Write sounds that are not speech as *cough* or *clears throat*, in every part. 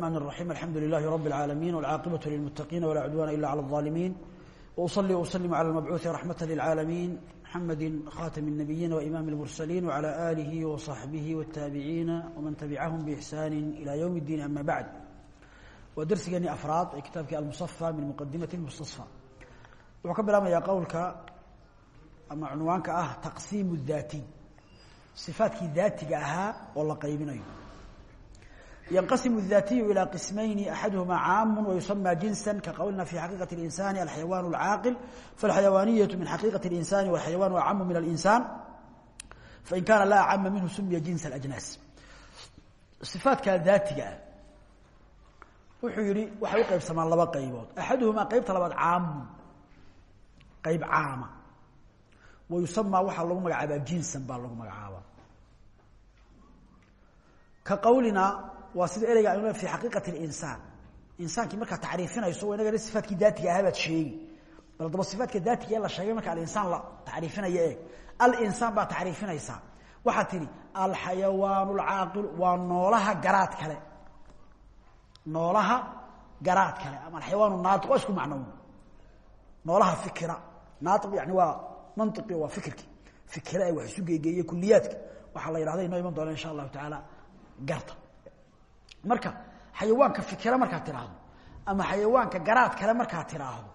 الرحمن الرحيم الحمد لله رب العالمين والعاقبة للمتقين ولا عدوان إلا على الظالمين وأصلي وأسلم على المبعوث رحمة للعالمين محمد خاتم النبيين وإمام المرسلين وعلى آله وصحبه والتابعين ومن تبعهم بإحسان إلى يوم الدين أما بعد ودرسجني أفراد كتابك المصفى من مقدمة المستصفى وكبر يا قولك أما عنوانك أه تقسيم الذاتي صفاتك ذاتك أها والله قيبين أيضا ينقسم الذاتي إلى قسمين أحدهما عام ويسمى جنسا كقولنا في حقيقة الإنسان الحيوان العاقل فالحيوانية من حقيقة الإنسان والحيوان أعم من الإنسان فإن كان لا أعم منه سمي جنس الأجناس صفات كذاتية وحيري وحي قيب سمان لبا قيبود أحدهما قيب طلبات عام قيب عامة ويسمى وحا لغو مقعبا جنسا با لغو مقعبا كقولنا waa sida ereyga aynu fi xaqiiqati alinsaan. Insaankii markaa tacriifinayso waa inaga sifaadkii daatiga ahaa baad sheegi. Bal daba sifaadka daatiga ee la sheegay marka alinsaan la tacriifinayo eeg. Alinsaan baa tacriifinaysaa. Waxaad tidhi alxayawaanu alcaaqilu waa noolaha garaad kale. Noolaha garaad kale. Ama alxayawaanu naatiq waa isku macnown noolaha fikira. Naatiq yani waa mantiqi waa fikirki. Fikira ee wax isu geegeeye kuliyaadka waxaa la yidhahda inoo iman doona insha allahu tacaala garta marka xayawaanka fikira markaad tiraahdo ama xayawaanka garaad kale markaad tiraahdo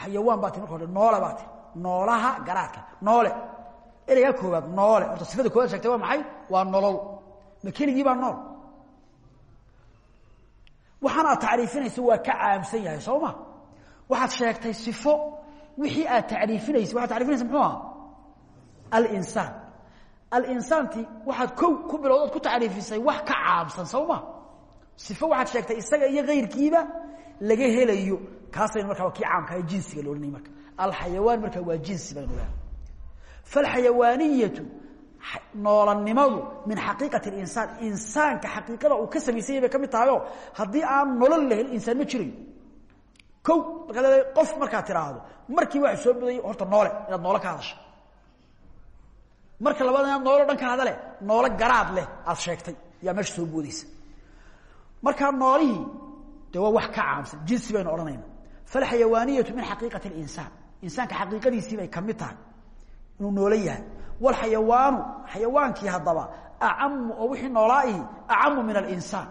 xayawaan baa ti marka hore noole baa ti noolaha garaadka noole. Ereygaa koowaad noole. Horta sifada koowaad sheegtay waa maxay? Waa nolol. Ma keligii baa nool. Waxaan aad tacriifinaysa waa ka caamsan yahay soo ma? Waxaad sheegtay sifo wixii aad tacriifinaysa waxaad tacrifinaysa muxuu aha alinsaan alinsaanti waxaad ko ku bilowdood ku tacriifisay wax ka caamsan soo ma? Sifo waxaad sheegtay isaga iyo kayrkiiba laga helayo. Kaasaynu markaa kii caamka ee jinsiga la ohanay marka. Alxayawaan markaa waa jinsi baynu leehay falxayawaaniyatu noolanimadu min xaqiiqati اlinsaan insaanka xaqiiqada uu ka samaysanya bay ka mid tahayo haddii aan nolol la helin insaan ma jirayo ko markaad leedahay qof markaad tiraahdo markii waxa soo badayay horta noole inaad noole ka hadasha marka labaad noolo dhan ka hadale noolo garaad leh aad sheegtay yaa meesha soo boodaysa. Markaa noolihii de wax ka caamsan jinsi baynu odhanayna. Falxayawaaniyatu min xaqiiqati اlinsaan insaanka xaqiiqadiisii bay ka mid tahay. Inuu noolo yahay. Wlxayawaanu xayawaankii haddaba acamu oo wixii noolaahi acamu min alinsaan.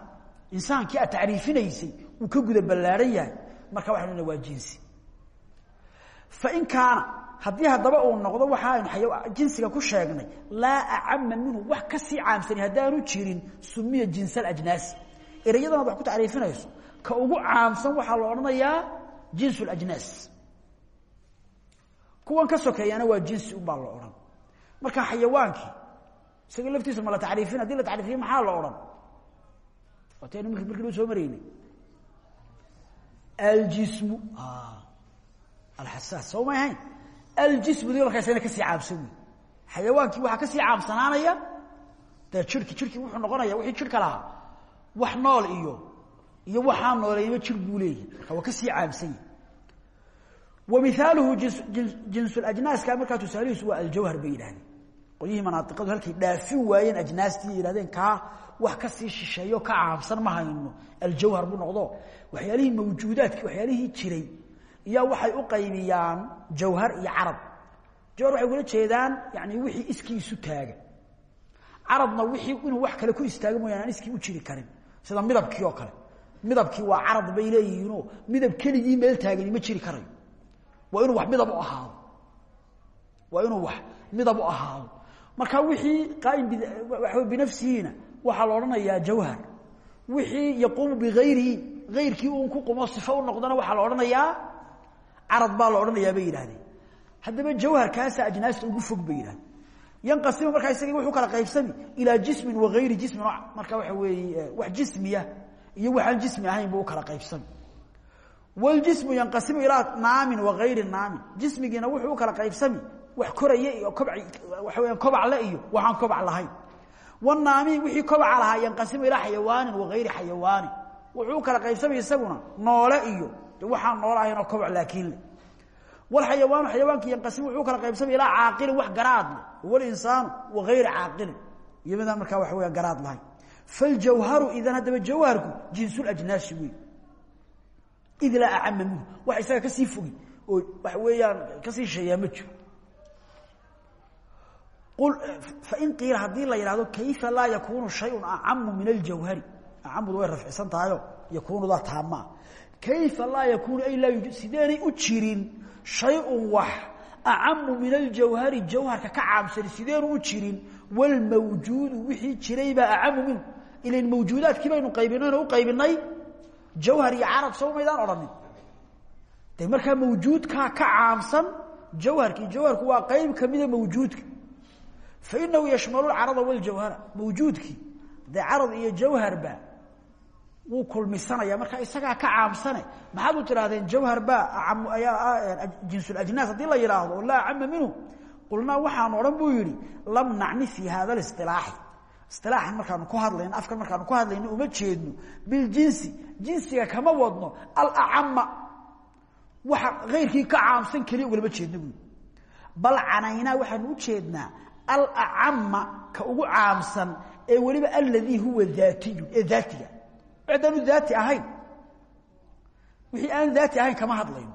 Insaankii aad tacriifinaysay uu ka guda ballaaran yahay. Marka waxanu waa jinsi. Fain kaana haddii haddaba uu noqdo waxaaynu jinsiga ku sheegnay laa acama minhu wax ka sii caamsani haddaanu jirin sumiya jins ajnaasi erayadan ad wax ku tacriifinayso ka ugu caamsan waxaa la odhanayaa jins ajnaas. Kuwan ka sokeeyana waa jinsi unbaa la odhan. Marka xayawaankii isaga laftiisa ma la tacriifin haddii la tacriifiye maxaa la odhan? Waataynu markii loo soo maraynay aljismu alxasaas soo may ahayn aljismu di markaa isagana ka sii caamsan wey xayawaankii waxaa ka sii caamsanaanaya dee jirki jirki wuxuu noqonaya wixii jirka lahaa wax nool iyo iyo waxaa nooleeyaba jir buu leeyahy marka waa ka sii caamsan yahy wa mihaaluhu jinsulajnaaska markaa tusaalihiisu waa aljawhar bay yidhahdeen qolyihii manaaiqadu halkay dhaafin waayeen ajnaastii yihahdeen kaa wax ka sii shisheeyo ka caamsan ma hayno aljawhar buu noqdo waxyaalihii mawjuudaadki waxyaalihii jiray iya waxay u qaybiyaan jawhar iyo carab. Jawhar waxay ugala jeedaan yani wixii iskii taaga carabna wixii inuu wax kale ku istaago mooyaan aan u jiri karin. Sida midabkii kale. Midabkii waa carab bay leeyihiinoo midab keligii meel taagani ma jiri karayo. Waa inuu wax midab u ahaado. Waa inuu wax midab u ahaado. Marka wixii qaaim waa binafsihiina waxaa la jawhar. Wixii yaquumu bigayrihi ayrkii uun ku qumo sifo u noqdana waxaa la carad baa la odhanayaa bay yidhahdeen. Haddaba jawharkaasa ajnaasta ugu fog bay yidhahdeen. Yanqasimu markaa isagii wuxuu kala qaybsami ilaa jismin wagayri jismin marka waxa weeye wax jismiya iyo waxaan jismi ahayn buu u kala qaybsami. Wاljismu yanqasimu ilaa naamin wagayri naamin. Jismigiina wuxuu u kala qaybsami wax koraya iyo kob waxa weya kobac le iyo waxaan kobac lahayn. Wanaami wixii kobaca lahaa yanqasimu ilaa xayawaanin wagayri xayawaanin. Wuxuu u kala qaybsamay isaguna noole iyo de waxaan noole ahaynoo kobac laakiin le wlxayawaanu xayawaanki yanqasimu wuxuu kala qaybsamay ilaa caaqilin wax garaad leh. Walinsaanu wagayri caaqilin iyo midaan markaa waxa weya garaad lahayn faljawharu idan haddaba jawharku jinsulajnaasi wey id laa acama minhu. Wax isaga ka sii fogi oo waxa weeyaan ka sii sheeyaa ma jiro. Fain qiila haddii la yidhahdo kayfa laa yakunu shayun acamu min aljawhari? Acamudu way rafcisan tahayo. Yakunudaa taamaa kayfa laa yakunu ay laa yujud sideenay u jirin? Shayun wax acamu min aljawhari jawharka ka caamsani sideenu u jirin? Walmawjuudu wixii jiraybaa acamu minhu ilan mawjuudaadkii baynu qaybinayno u qaybinay jawhar iyo carab soo maydaan odhanin de markaa mawjuudkaa ka caamsan jawharki jawharku waa qayb kamida mawjuudka. Fainahu yashmalu lcarada waljawhara. Mawjuudkii dee carad iyo jawharba wuu kulmisanaya marka isagaa ka caamsane maxaad u tidhahdeen jawhar baa jinsulajnaas haddii la yidhaahdo oo laa acama minhu. Qulnaa waxaanu odhan buu yihi lam nacni fi hada lisilaaxi isilaaxan markaanu ku hadlayno afkan markaanu ku hadlayno uma jeedno. Biljinsi jinsiga kama wadno alacama waxa keyrkii ka caamsan keliya ugalama jeedno buu bal canaynaa waxaanu u jeednaa alacama ka ugu caamsan ee weliba aladii huwa daatiyun ee daatiga adaanu daati ahayn wixii aan daati ahayn kama hadlayno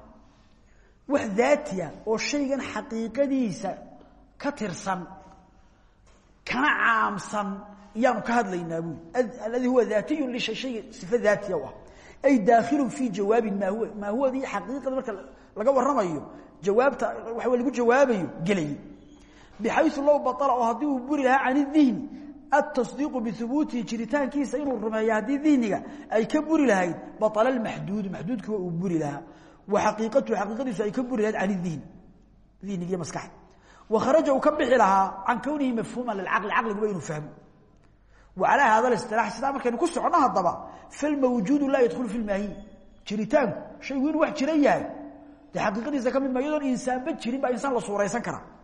wax daatiya oo shaygan xaqiiqadiisa ka tirsan kana caamsan iyaanu ka hadlaynaa buui aladii huwa daatiyun lishay shayga sifa daatiya ah ay daakhilun fii jawaabin maa huwa maa huwadii xaqiiqada marka laga warramayo jawaabta waxa lagu jawaabayo gelayay bxayu low baala oo haddii buri lahaa can dihni atasdiiqu bihubuutihi jiritaankiisa inuu rumeeyo haddii dihniga ay ka buri lahayd baala maxduudu maxduudkii waa uu buri lahaa. Wa xaqiiqatuhu xaqiiqadiisu ay ka buri lahayd can dihni dihnigiiyo maskaxda. Wa kharaja uu ka bixi lahaa can kownihi mafhuuma lilcaqli caqliguba inuu fahmo. Wa calaa hada isilaax sidaa markaynu ku socono haddaba falmawjuudu laa yadkhulu fi lmaahiy jiritaanku shaygu inuu wax jiran yahay. Dee xaqiiqadiisa ka mid ma iyadoon insaanba jirin baa insaan la suuraysan karaa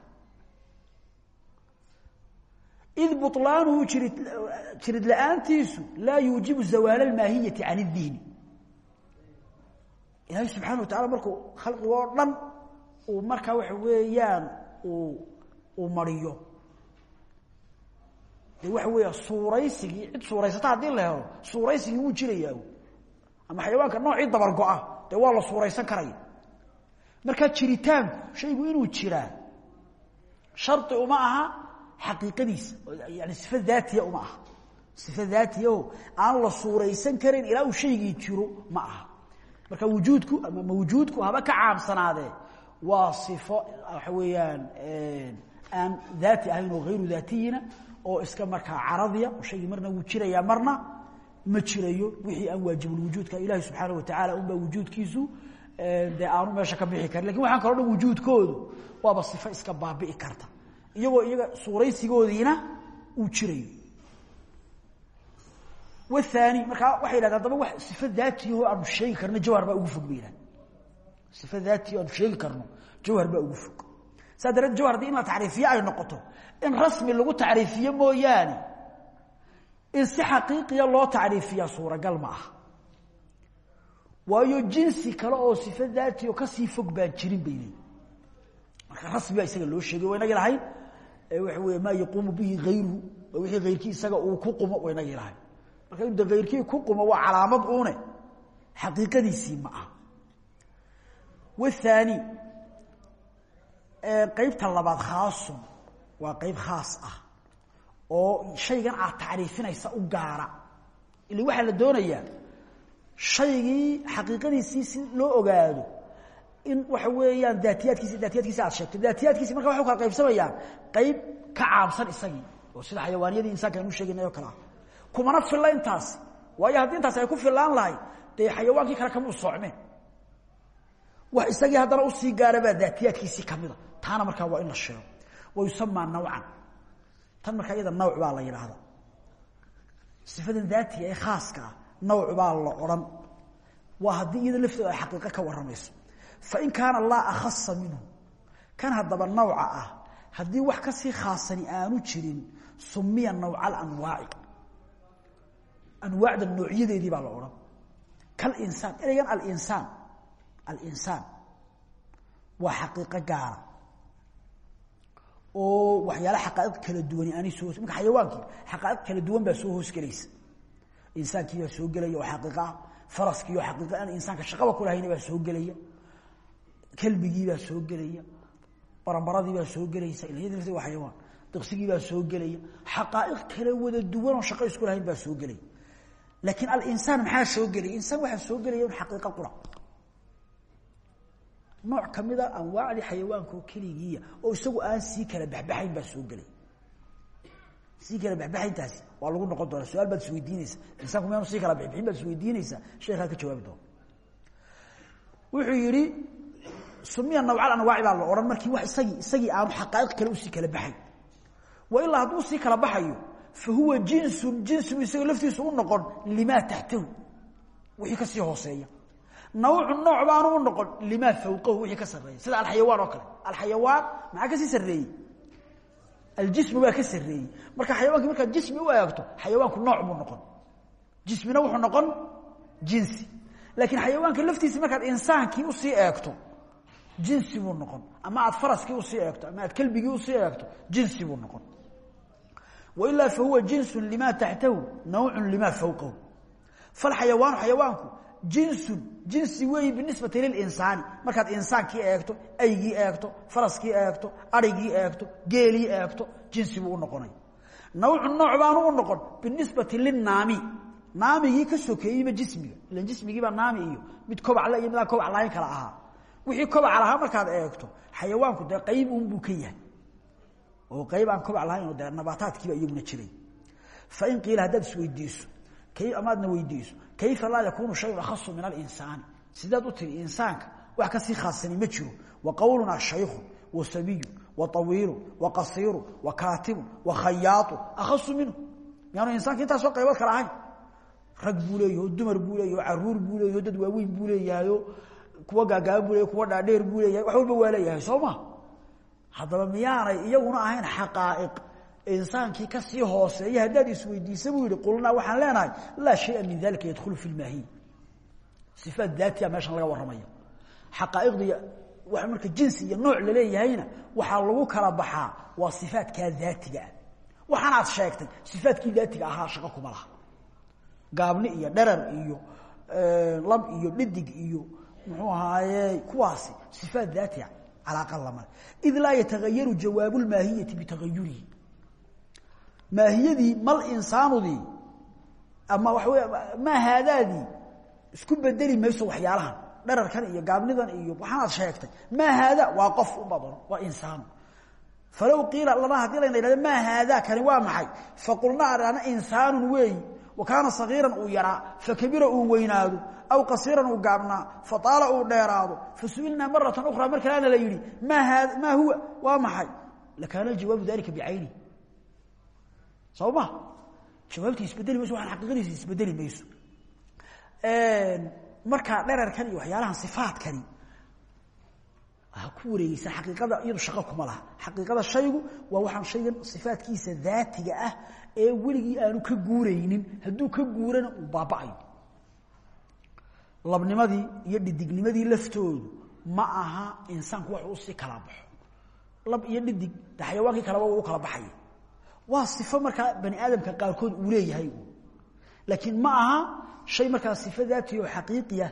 id buطlaanuhu jirid jirid la-aantiisu laa yuujibu zawaal اmaahiyati can الdihni ilaahay subxaana wa taala markuu khalqiga oo dhan uu markaa waxa weeyaan uu uu mariyo de waxa weeya suuraysigii cid suuraysata haddii la helo suuraysigii wuu jirayaa ama xayawaanka noocii dabar go-a dee waa la suuraysan karaya markaa jiritaanku shaygu inuu jiraa shardi uma aha xaqiiqadiisa. Yani sifa daatiya uma aha. Sifa daatiyaho aan la suuraysan karin ilaa uu shaygii jiro ma aha. Marka wujuudku ama mawjuudku haba ka caamsanaadee waa sifo waxa weeyaan aan daati ahayn oo hayru daatiyina oo iska markaa caradiya oo shaygii marna wuu jirayaa marna ma jirayo wixii aan waajibulwujuudka ilahi subxaana watacaala unbaa wujuudkiisu dee aanu meesha ka bixi karin. Lakin waxaan kaloo dhan wujuudkoodu waaba sifo iska baabi'i karta iyagoo iyaga suuraysigoodiina uu jirayo. Waani markaa waxay yidhahda adaba wa sifo daatiyaho aanu sheegi karno jawhar baa ugu fog ba yidhahda sifo daatiyaho aanu sheegi karno jawhar baa ugu fog. Saa dareed jawhar haddii in la tacriifiye ay noqoto in rasmi lagu tacriifiye mooyaane in si xaqiiqiya loo tacriifiya suuragal ma aha. Waayo jinsi kale oo sifo daatiyo ka sii fog baan jirin bay leeyi marka rasmi baa isaga loo sheegay wa inagi lahayn waxa wey maa yaquumu bihi ayruhu wixii ayrkii isaga uu ku qumo wa inagii lahayn marka inta ayrkii ku qumo waa calaamad une xaqiiqadiisii ma aha. Wathani qeybta labaad khaasun waa qeyb khaas ah oo shaygan aad tacriifinaysa u gaara. Ila waxaa la doonayaa shaygii xaqiiqadiisii si loo ogaado in waxa weeyaan daatiyaadkiisi daatiyaadkiisi aad sheegto. Daatiyaadkiisi marka waxay u kala qaybsamayaan qayb ka caamsan isagii. Oo sida xayawaaniyadii insaanka aynu sheegaynay oo kale ah kumana filla intaasi waayo haddii intaasi ay ku fillaan lahay dee xayawaankii kale kamuu soocmeen wax isagii haddana u sii gaarabaa daatiyaadkiisii kamida taana markaa waa in la sheego. Wa yusamaa nawcan. Tan markaa iyada nawc baa la yidhaahda sifadan daatiga ee khaaska ah nawc baa la odhan. Waa haddii iyada lafteeda ay xaqiiqo ka warramayso fain kaana laa akhasa minhu kan haddaba nawca ah haddii wax ka sii khaasani aanu jirin sumiya nawca alanwaaci anwaacda noocyadeedii baa la odhan kalinsaan ereygan alinsaan alinsaan waa oo waxyaala xaqaa'iq kala duwani aanay soo marka xayawaankii xaqaa'iq kala duwan baa soo hoosgelaysa insaankiibaa soo gelaya oo xaqiiq ah faraskii oo xaqiiqa aan insaanka shaqaba kulahayna baa soo gelaya kelbigiibaa soo gelaya baranbaradiibaa soo gelaysa lafti waa xayawaan diqsigiibaa soo gelaya xaqaa'iq kala wada duwan oo shaqo isku lahayn baa soo gelaya. Laakiin alinsaan maxaa soo gelaya? Insaan waxaa soo gelaya un xaqiiqa qura. Nooc kamida anwaacdii xayawaanka oo keligiiya oo isagu aan sii kala baxbaxayn baa soo gelay sii kala baxbaxayntaasi waa lagu noqon doonaa. Su'aal baad isweydiinaysa insaanku miyaanu sii kala bixbixin baad isweydiinaysaa sheekhaa ka jawaabi doona. Wuxuu yihi sumiya nawcal anwaaci baa la odhan markii wax isagii isagii aanu xaqaa'iq kale u sii kala baxayn wa ilaa hadduu sii kala baxayo fa huwa jinsun jinsigu isagoo laftiisu u noqon limaa taxtahu wixii ka sii hooseeya. Nawcu nooc baanu u noqon limaa fawqahu wixii ka sarreeya. Sida alxayawaan oo kale. Alxayawaan maxaa ka sii sarreeyey? Aljismi waa ka sarreeyey. Marka xayawankii markaad jismi u eegto xayawaanku nooc buu noqon. Jismina wuxuu noqon jinsi. Laakiin xayawaanka laftiisa markaad insaankii u sii eegto jinsi buu noqon. Ama aad faraskii u sii eegto ama aad kelbigii u sii eegto jinsi buu noqon. Wailaa fa huwa jinsun limaa taxtahu nawcun limaa fawqahu. Falxayawaanu xayawaanku jinsun jinsi weeyi binisbati lilinsaani markaad insaankii eegto aygii eegto faraskii eegto arigii eegto geelii eegto jinsi buu u noqonay. Nawcu nooc baanu u noqon binisbati linaami naamigii ka sokeeyeyba jismiga. Ilan jismigiibaa naami iyo mid kobacla iyo midaan kobac lahayn kala ahaa wixii kobac lahaa markaad eegto xayawaanku dee qayb unbuu ka yahay. Oo qayb aan kobac lahayn dee nabaataadkiiba iyaguna jiray. Fain qiila haddaad isweydiiso amaadna weydiiso kayfa laa yakunu shayun akhasu min alinsaani? Sidaad u tiri insaanka wax ka sii khaassani ma jiro. Wa qowlunaa shaykhu wa sabiyu wa awiilu wa qasiiru wa kaatibu wa khayaatu akhasu minhu. Miyaanu insaanka intaasoo qaybood kala ahayn. Rag buu leeyaho dumar buu leeyaho carruur buu leeyaho dad waaweyn buu leeyahayo kuwa gaagaaba buu leeyahy kuwa dhaadheer buu leeyahay wax walba waa leeyahay soo ma? Haddaba miyaanay iyaguna ahayn xaqaa'iq. Insaankii ka sii hooseeya haddaad isweydiisa buu yihi qulnaa waxaan leenahay laa shaya min dalika yadkhulu fi lmaahiy ifaat daatiya meeshan laga warramaya xaqaa'iqdii wa marka jinsi iyo nooc laleeyahayna waxaa lagu kala baxaa waa sifaatkaa daatiga ah. Waxaanaad sheegtay sifaatkii daatiga ahaa shaqo kuma laha. Gaabni iyo dherar iyo lab iyo dhidig iyo muxuu ahaaye? Kuwaasi sifaat daatiga calaaqa lama id laa yatagayaru jawaabu lmaahiyati bitagayurihi maahiyadii mal insaanudii ama waxa wey maa haadaadii isku bedeli mayso waxyaalahan dherarkan iyo gaabnidan iyo waxaanaad sheegtay. Maa haada waa qof u badan waa insaanu falow qiila lana haddii layna idhahdo maa haada kani waa maxay? Faqulna adhana insaanun weeyi wa kaana sagiiran uu yaraa fakabira uu weynaado aw qasiiran uu gaabnaa fataala uu dheeraado fasu'ilnaa maratan ukhraa mar kalena la yidhi maa huwa waa maxay? Lakaana jawaabu dalika bicayni soo ma jawaabtii isbedeli mayso waxaan xaqiiqadiisa isbedeli mayso. Markaa dherarkan iyo waxyaalahan sifaadkani ha ku wareegeysa xaqiiqada iyadu shaqo kuma laha. Xaqiiqada shaygu waa waxaan shaygan sifaadkiisa daatiga ah ee weligii aanu ka guuraynin hadduu ka guurana uu baaba'ayo labnimadii iyo dhidignimadii laftoodu ma aha insaanku wax uu si kala baxo. Lab iyo dhidig de xayawaankii kaleba u kala baxaya waa sifo markaa bani aadamka qaarkood uu leeyahay. Laakiin ma aha shay markaa sifo daati oo xaqiiqiya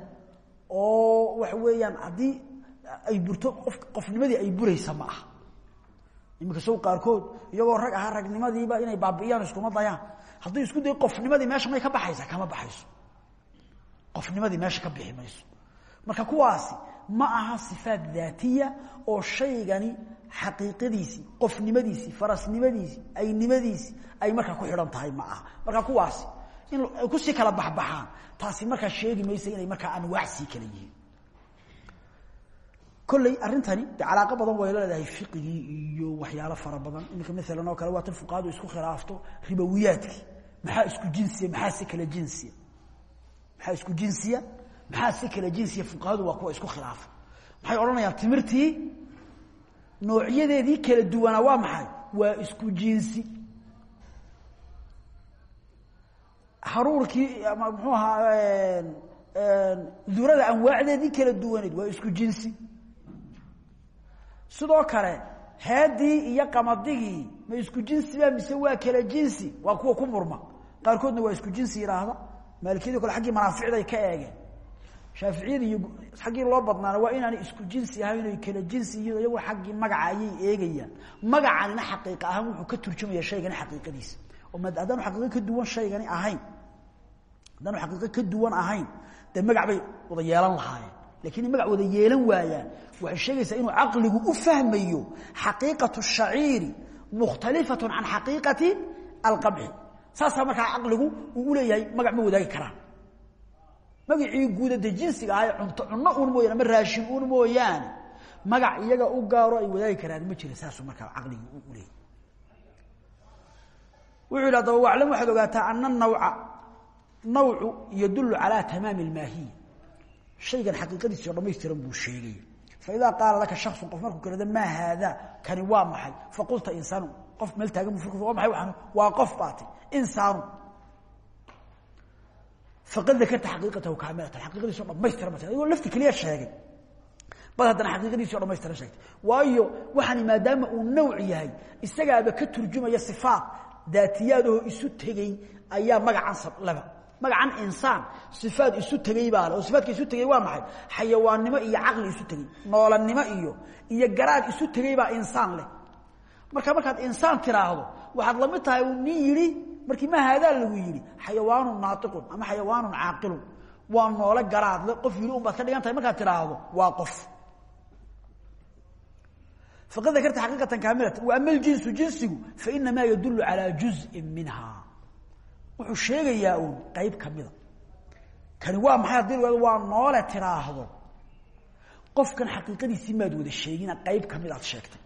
oo waxa weeyaan haddii ay burto qof qofnimadii ay buraysa ma aha iminka sow qaarkood iyagoo rag ahaa ragnimadiiba inay baabi'iyaan iskuma dayaan. Haddii isku day qofnimadii meesha may ka baxaysa kama baxayso. Qofnimadii meesha ka bixi marka kuwaasi ma aha sifaat daatiya oo shaygani xaqiiqadiisii qofnimadiisii farasnimadiisii aynimadiisii ay markaa ku xidhan tahay ma aha. Marka kuwaasi in ku sii kala baxbaxaan taasi markaa sheegi maysa inay markaa anwaac sii kala yihiin kolley arrintani de calaaqo badan way leedahay fiqigii iyo waxyaalo fara badan. Iminka maalan oo kale waa tan fuqahadu isku khilaafto ribowiyaadkii maxaa isku jinsiya? Maxaa si kala jinsiya? Maxaa isku jinsiya? Maxaa si kala jinsiya? Fuqahadu waa kuwa isku khilaafa maxay odhanayaan timirtii noocyadeedii kala duwanaa waa maxay? Waa isku jinsi. Haruurkii ama muxuu ahaa durada anwaacdeedii kala duwaneed waa isku jinsi sidoo kale heedii iyo qamadigii ma isku jinsiba mise waa kala jinsi? Waa kuwa ku murma. Qaarkoodna waa isku jinsi yidhaahda maalikiyadii kole aggii manaaficday ka eegeen. Shaaficiyada xaggii loo badnaana waa inaanay isku jinsi ahayn oy kala jinsi yihiin iyagu xaggii magaca ayay eegayaan. Magacanina xaqiiqa ahaan wuxuu ka turjumaya shaygani xaqiiqadiisa. Oo haddaanu xaqiiqo ka duwan shaygani ahayn haddaanu xaqiiqo ka duwan ahayn dee magac bay wada yeelan lahaayeen lakiin magac wada yeelan waayaan. Waxay sheegaysaa inuu caqligu u fahmayo xaqiiqatu shaciiri mukhtalifatu can xaqiiqati alqamxi saasaa markaa caqligu uu u leeyahay magac ma wadaagi karaan. Magacii guuda de jinsiga ahay cunto cunno un mooyaan ama raashin un mooyaane magac iyaga u gaaro ay wadaagi karaan ma jira saasuu markaa caqligi u leeyahy wuxuu yidhi adaba waclam waxaad ogaataa ana nawca nawcu yadulu calaa tamaami almaahiya shaygan xaqiiqadiisi oo dhamaystiran buu sheegay. Faidaa qaala laka shaksun qof markuu kalada maa haadaa kani waa maxay? Faqulta insaanu. Qof meel taagan bu maay waan waa qof baati insaanu. Faqad dakarta xaqiiqatahu kaamilatan xaqiiqadiisi o dhamaystiran bat adigoo lafti keliya sheegay. Bad haddana xaqiiqadiisi o dhamaystiran sheegtay. Waayo waxaani maadaama uu nawc yahay isagaaba ka turjumaya sifaat daatiyaadahoo isu tegey ayaa magacan laba magacan insaan sifaad isu tegey baa le oo sifaadka isu tegey waa maxay? Xayawaannimo iyo caqli isu tegey noolanimo iyo iyo garaad isu tegey baa insaan leh. Marka markaad insaan tiraahdo waxaad la mid tahay nin yidhi markii ma haadaa lagu yidhi xayawaanun naatiqun ama xayawaanun caaqilun. Waa noole garaadle qof yidhi un baad ka dhigan tahay. Markaad tiraahdo waa qof. Faqad dakarta xaqiiqatan kaamilatan wa ama aljinsu jinsigu fainamaa yadulu calaa juzin minha wuxuu sheegayaa uun qayb kamida kani waa maxay haddii la waa noole tiraahdo. Qofkan xaqiiqadiisii maad wada sheegina qayb ka mid aad sheegtay.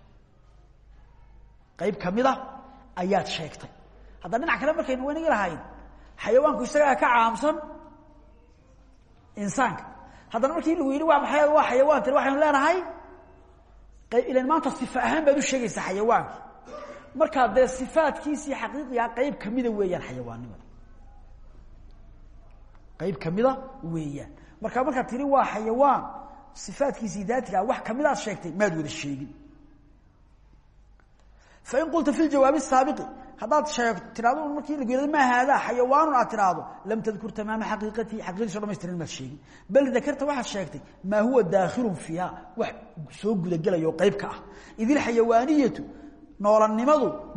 Qayb kamida ayaad sheegtay. Haddana dhinac kale markaynu wanigi lahayn xayawaanku isagaa ka caamsan insaanka. Haddana markii lagu yidhi waa maxay? Waa xayawaan tiri waxaynu leenahay? Ilan maanta sifa ahaan baad u sheegaysaa xayawaanki markaa dee sifaadkiisii xaqiiqigaa qayb kamida weeyaan xayawaannimada qayb kamida weeyaan. Markaa markaad tiri waa xayawaan sifaadkiisii daatigaa wax kamidaad sheegtay maad wada sheegin. Fain qulta fi ljawaabi saabiqi haddaad sheeg tirahdo markii yihahdo maa haadaa xayawaanun? aad tiraahdo lam tadkur tamaama xaqiiqatihi xaqiiqadiiso dhamaystiran maad sheegin. Bal dakarta waxaad sheegtay maa huwa daakhilun fiiha wax soo gudagelaya oo qayb ka ah.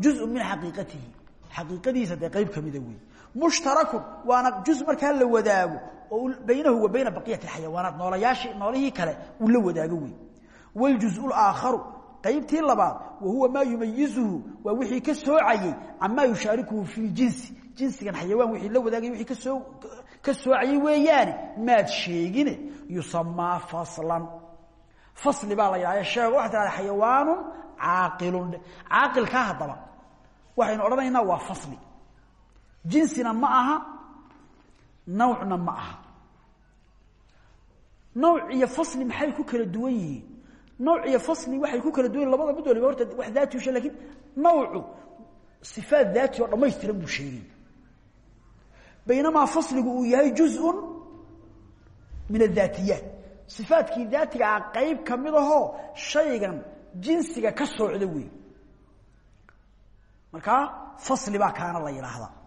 Juzun min xaqiiqatihi. Xaqiiqadiisa dee qayb kamida wey mushtarakun waana juz markaa la wadaago oo baynahu wa bayna baqiyati xayawaanaat noolayaashii noolihii kale uu la wadaago wey wljuzu aakharu qaybtii labaad wa huwa maa yumayizuhu waa wixii ka soocayey camaa yushaarikuhu fi ljinsi jinsigan xayawaan wixii la wadaagay wixii ka soo ka soocayey weeyaane maad sheegine yusamaa faslan. Fasli baa la yidhahda sheego waxaa tirahda xayawaanun caaqilun. Caaqilkaa haddaba waxaynu odhanaynaa waa fasli jinsina ma aha nawcna ma aha. Nawc fasli maxay ku kala duwan yihiin? Nawc fasli waxay ku kala duwan labada mid horta wax daati ushe laakiin nawcu sifaat daati oo dhamaystiran buu sheegay. Baynamaa fasligu uu yahay juzun min adaatiyaat sifaadkii daatiga ah qayb ka mid ahoo shaygan jinsiga ka soocda wey markaa fasli baa kaana la yidhaahdaa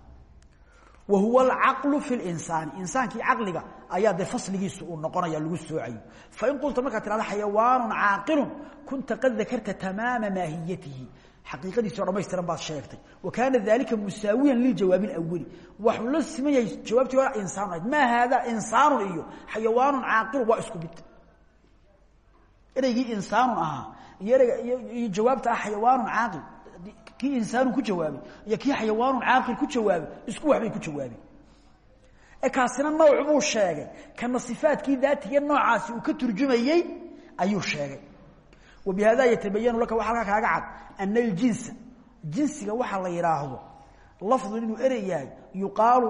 wa huwa alcaqlu fi linsaani insaankii caqliga ayaa dee fasligiisu uu noqonaya lagu soocayo fain qulta markaad tirahda xayawaanu caaqilun kunta qad dakarta tamaama maahiyatihi. Xaqiiqadiisi o dhamaystiran baad sheegtay. Wa kaana dalika musaawiyan liljawaabi اlawali waxuu la siman yahay jawaabtii hore insaan ahayd. Maa haadaa insaanun iyo xayawaanun caaqilun waa isku mid ereygii insaanun ahaa. Iyo ereyga iyo jawaabta ah xayawaanun caaqil kii insaanu ku jawaabay iyo kii xayawaanun caaqil ku jawaabay isku waxbay ku jawaabeen. E kaasina nooc buu sheegay kana sifaadkii daatiga noocaasi uu ka turjumayey ayuu sheegay. Wa bihada yatabayanu laka waxa halkaa kaaga cad ana aljinsa jinsiga waxa la yidhaahdo lafdun inuu erey yahay yuqaalu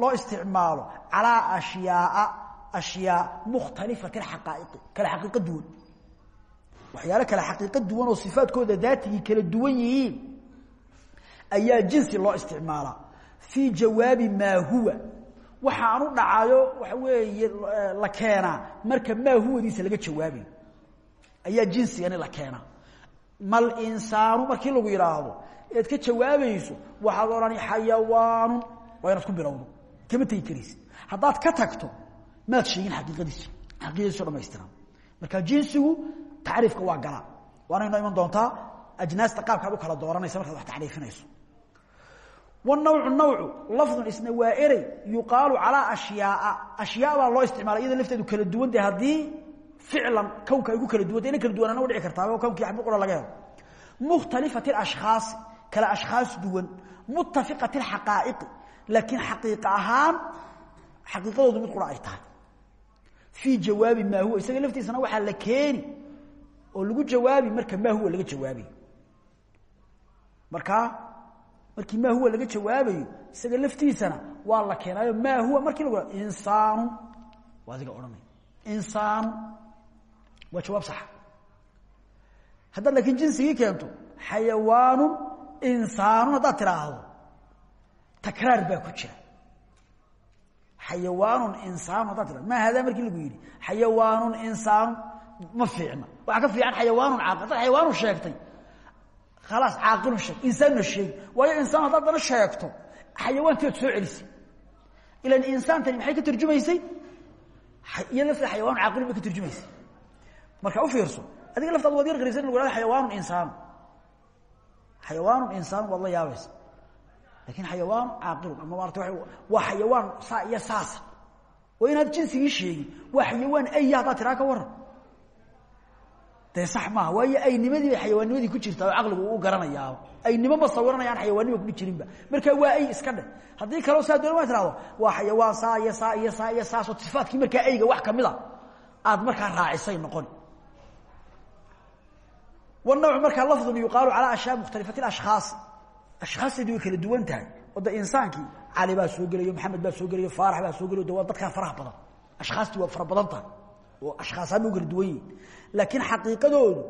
loo isticmaalo calaa ashyaaa ashyaa mukhtalifati xaqaaiqi kale xaqiiqo duwan. Waxyaalo kale xaqiiqo duwan oo sifaadkooda daatigii kala duwan yihiin ayaa jinsi loo isticmaalaa. Fii jawaabi maa huwa. Waxaanu dhacayo waxa weeye la keenaa. Marka maa huwadiisa laga jawaabayo ayaa jinsigani la keenaa. Mal insaanu markii lagu yidhaahdo eed ka jawaabayso waxaad odhani xayawaanun waa inaad ku bilowdo. Kama tegi karaysid haddaad ka tagto maad sheegin xaqiiqadiisa. Xaqiiqadiiso dhamaystiran marka jinsigu tacriifka waa galaa waana inoo iman doontaa ajnaasta qaabkaad u kala dooranaysa markaad wax tacriifinayso wاnawcu nawcu lafdun isna waa erey yuqaalu calaa ashyaaa ashyaa baa loo isticmaalay iyada lafteedu kala duwan tahay haddii ficlan kownka ay ku kala duwanta ina kala duwanaana udhici kartaa kownkii xabid qura laga helo. Mukhtalifati ashkhaasi kala ashkhaas duwan. Muttafiqati اxaqaa'iqi laakiin xaqiiqa ahaan xaqiiqadoodu mid qura ay tahay. Fii jawaabi maa huwa isaga laftiisana waxaa la keeni oo lagu jawaabi marka maa huwa laga jawaabayo markaa markii maa huwa laga jawaabayo isaga laftiisana waa la keenaayo maa huwa markii lagu insaanu. Waa adiga odhanay insaanu. Waa jawaab saxa. Haddaad laakiin jinsigii keento xayawaanu insaanun haddaad tidhaahdo takraar baa ku jira. Xayawaanun insaanu haddaad tirahdo ma hadaa markii lagu yidhi xayawaanun insaanu ma fiicna. Waxaa ka fiican xayawaanun caaqil haddaad xayawaanu sheegtay khalaas caaqilun sheeg insaanna sheegi waayo insaan haddaad dana sheegto xayawaanteed soo celisay ilan insaantani maxay ka turjumaysay iyo lafta xayawaan caaqilun bay ka turjumaysay marka u fiirso adiga laftaad waad yar qaraysan lagu hahdo xayawaanun insaanu xayawaanun insaanu waad la yaabaysa laakiin xayawaan caaqilun ama maarata waa xayawaan saa iyo saasa oo inaad jinsigii sheegin waa xayawaan aya haddaad tiraa ka waran dee sax maaha waayo aynimadii bay xayawaannimadii ku jirtaa oo caqligu uu garanayaaba aynimo ma sawiranayaan xayawaannima kuma jirinba. Markaa waa ay iska dhe haddii kaleo saa doon ma tirahdo waa xayawaan saa iyo saa iyo saa iyo saasoo sifaadkii markaa ayga wax kamida aad markaa raacisay noqon. Wanawcu markaa lafdun yuqaalu calaa ashyaa mukhtalifati ashkhaasi ashkhaasteedii way kala duwan tahay. Oo de insaankii cali baa soo gelayo maxamed baa soo gelayo faarax baa soo gelayo de waa dadkaa faraha badan. Ashkhaastii waa fara badan tahay. Oo ashkhaasaanba u kala duwan yihiin laakiin xaqiiqadoodu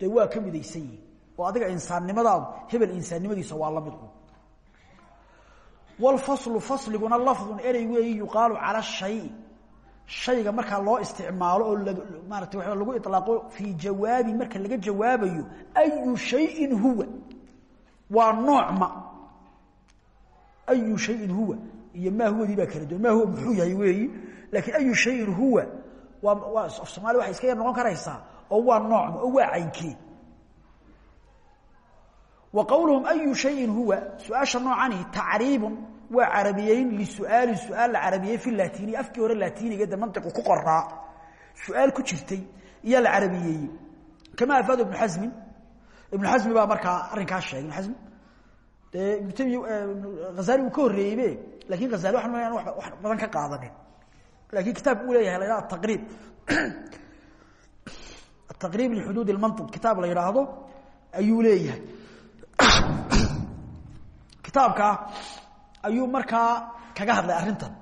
dee waa ka midaysan yihiin oo adiga insaannimadaadu hebel insaannimadiisa waa la mid wlfaslu fasliguna lafdun erey weeyi yuqaalu cala shayi shayga markaa loo isticmaalo oo maarata waa lagu ilaaqo fii jawaabi marka laga jawaabayo ayu shayin huwa. Waa noocma ayu shayin huwa. Iyo maa huwadii baa kala duwan. Maa huwa muxuu yahay weeyi? Laakiin ayu shayin huwa waa waa somalia waxay iska yar noqon karaysaa oo waa noocma oo waa caynkee wa qowluhum ayu shayin huwa su'aasha noocani tacriibun waa carabiyeyn lisu'aalin su'aal la carabiyey fi latiniya afkii hore latiniga de mantiqu ku qoraa. Su'aal ku jirtay iyaa la carabiyeeyey kama afaada ibnu xasmin ibnu xasmi baa markaa arrinkaas sheegay ibnu xasmi dee ibnu tamiya hazali uu ka horreeyeybe laakiin hazali waxan maya wax badan ka qaadanin laakiin kitaab uu leeyahay la yidhaha ataqriib ataqriib *clears throat* lixuduud lmantiq kitaab la yidhaahdo ayuu leeyahay. *clears throat* Kitaabka ayuu markaa kaga hadlay arrintan.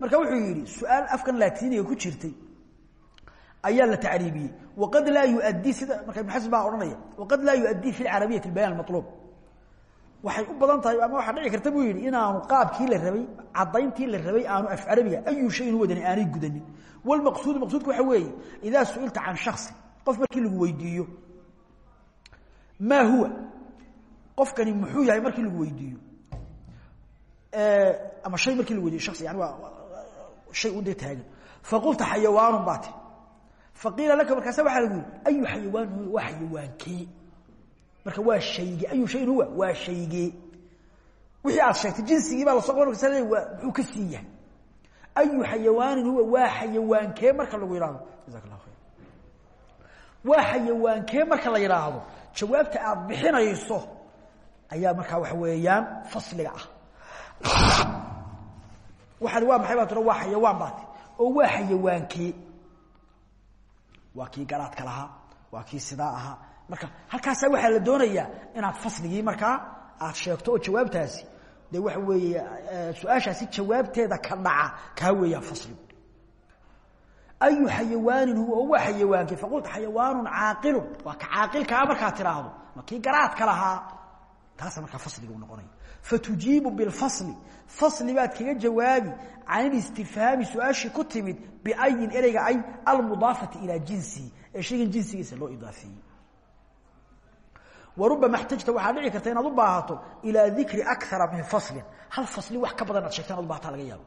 Marka wuxuu yidhi su'aal afkan latiniga ku jirtay ayaa la tacriibiyey. Waqad laa yuadii sida marka ibn xasan baa odhanaya waqad laa yuadii fi carabiyati bayan maluub waxay u badan tahay ama waxaa dhici karta buu yidhi inaanu qaabkii la rabay cadayntii la rabay aanu af carabiga ayu shayin wadani aanay gudanin. Wlmaqsuudu maqsuudka waxa weeye idaa su'ilta can shaksi qof markii lagu weydiiyo maa huwa? Qofkani muxuu yahay markii lagu weydiiyo ama hay markii la weydiyo shasi yani waa hay un dee taagan. Faqulta xayawaanun baa ti faqiila laka markaasa waxaa lagu yihi ayu xayawaan waa xayawaankee marka waa shayge ayu shayin huwa waa shaygee wixii aad sheegtay jinsigii baa la soo qaban muxuu ka sii yahay. Ayu xayawaanin huwa waa xayawaankee marka lagu yidhahdo jasak allah khayr. Waa xayawaankee marka la yidhaahdo? Jawaabta aad bixinayso ayaa markaa waxa weeyaan fasliga ah. Waxaad waa maxay baa tiro waa xayawaan baati oo waa xayawaankee waa kii garaadka lahaa waa kii sidaa ahaa marka halkaasaa waxaa la doonayaa inaad fasligii markaa aad sheegto oo jawaabtaasi dee waxa weeye su'aashaasi jawaabteeda ka dhaca kaa weeyaan fasligu ayu xayawaanin huwa oo waa xayawaankee faqulta xayawaanun caaqilun waa ka caaqilkaa markaad tiraahdo ma kii garaadka lahaa? Taasa markaa fasliga u noqonaya fatujiibu bilfasli fasli baad kaga jawaabi can istifhaami su'aashii ku timid biayin ereyga ay almudaafati ilaa jinsihi ee shaygan jinsigiisa loo idaafeeyey warubama xtajta waxaa dhici karta inaad u baahato ilaa dikri akara min faslin. Hal fasli wax ka badan aad sheegta inaad u baahata laga yaabo.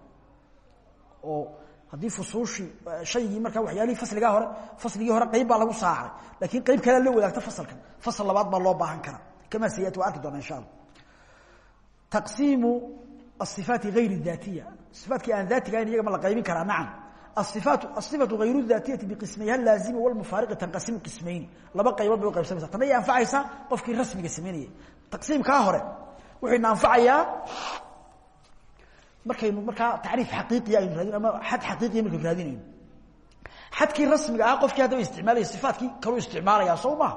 Oo haddii fusuushii shaygii markaa waxyaalihii fasligaa hore fasligii hore qayb baa lagu saacay laakiin qayb kalea loo wadaagta fasalkan. Fasal labaad baa loo baahan karaa. Kamaa sayati waa arki doona insha allah. Taqsiimu asifaati hayr daatiya ifaatkii aan daatiga ahayn iyaga ma la qaybin karaa nacam aifaat aصifatu hayru daatiyati biqismayha laazimi wlmufaariqi tanqasimu qismayni laba qaybood bay qaybsamaysa tana ay anfacaysaa qofkii rasmiga samaynayay taqsiimkaa hore wuxuu ina anfacayaa markaynu markaa tacriif xaqiiqiya aynu raadin ama xad xaqiiqiya markaynu raadinayno xadkii rasmiga ah qofkii haddaba isticmaalaya sifaatkii kaluu isticmaalayaa sow maha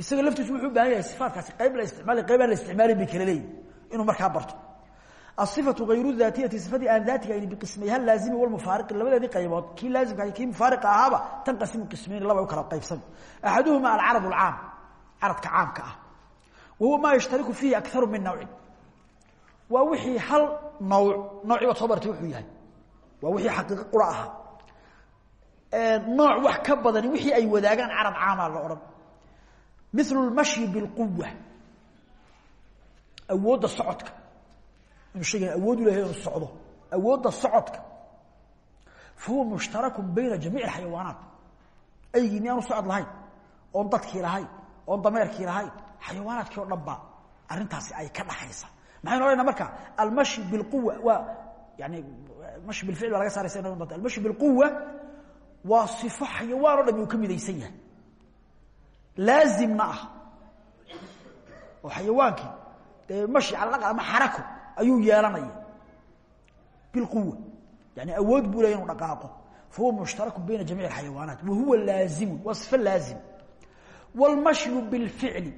isaga laftiisu wuxuu u baahan yahay sifaatkaasi qayb la isticmaalay qayb aan la isticmaalin bay kala leeyihiin inuu markaa barto aصifatu hayru daatiyati sifadii aan daatiga ayni biqismayha laazimi wlmufaariqi labadeedii qaybood kii laazimka kii mufaariqa ahaaba tanqasimu qismayni laba u kala qaybsami axaduhuma alcarad اlcaam caradka caamka ah wa huwa maa yashtariku fiihi akaru min nawcin waa wixii hal nawc noocii baad soo bartay wuxuu yahay waa wixii xaqiiqo qura ahaa nooc wax ka badani wixii ay wadaagaan carad caamaa la odhan milu lmashyi bilquwa awoodda socodka inuu shaygan awood u lehay inu socdo. Awoodda socodka. Fa huwa mushtarakun bayna jamiic axayawaanaat aygii miyaanu socod lahayn oon dadkii lahayn oon dameerkii lahayn xayawaanaadkii o dhan baa arrintaasi ay ka dhaxaysa. Maxaynu odhayna marka almashi bilquwa waa yani mashi bilficl baa laga saaraysa ina doonta almashi bilquwa waa sifo xayawaan o dhami uu ka midaysan yahay. Laazimna ah. Oo xayawaankii dee mashi cala aqal ama xarako ayuu yeelanaya biquwa yani awood buu leya inu dhaqaaqo. Fahuwa mushtaraku bayna jamiic xayawaanaat. Wahuwa laazimu waa sife laazim. Wlmashyu bificli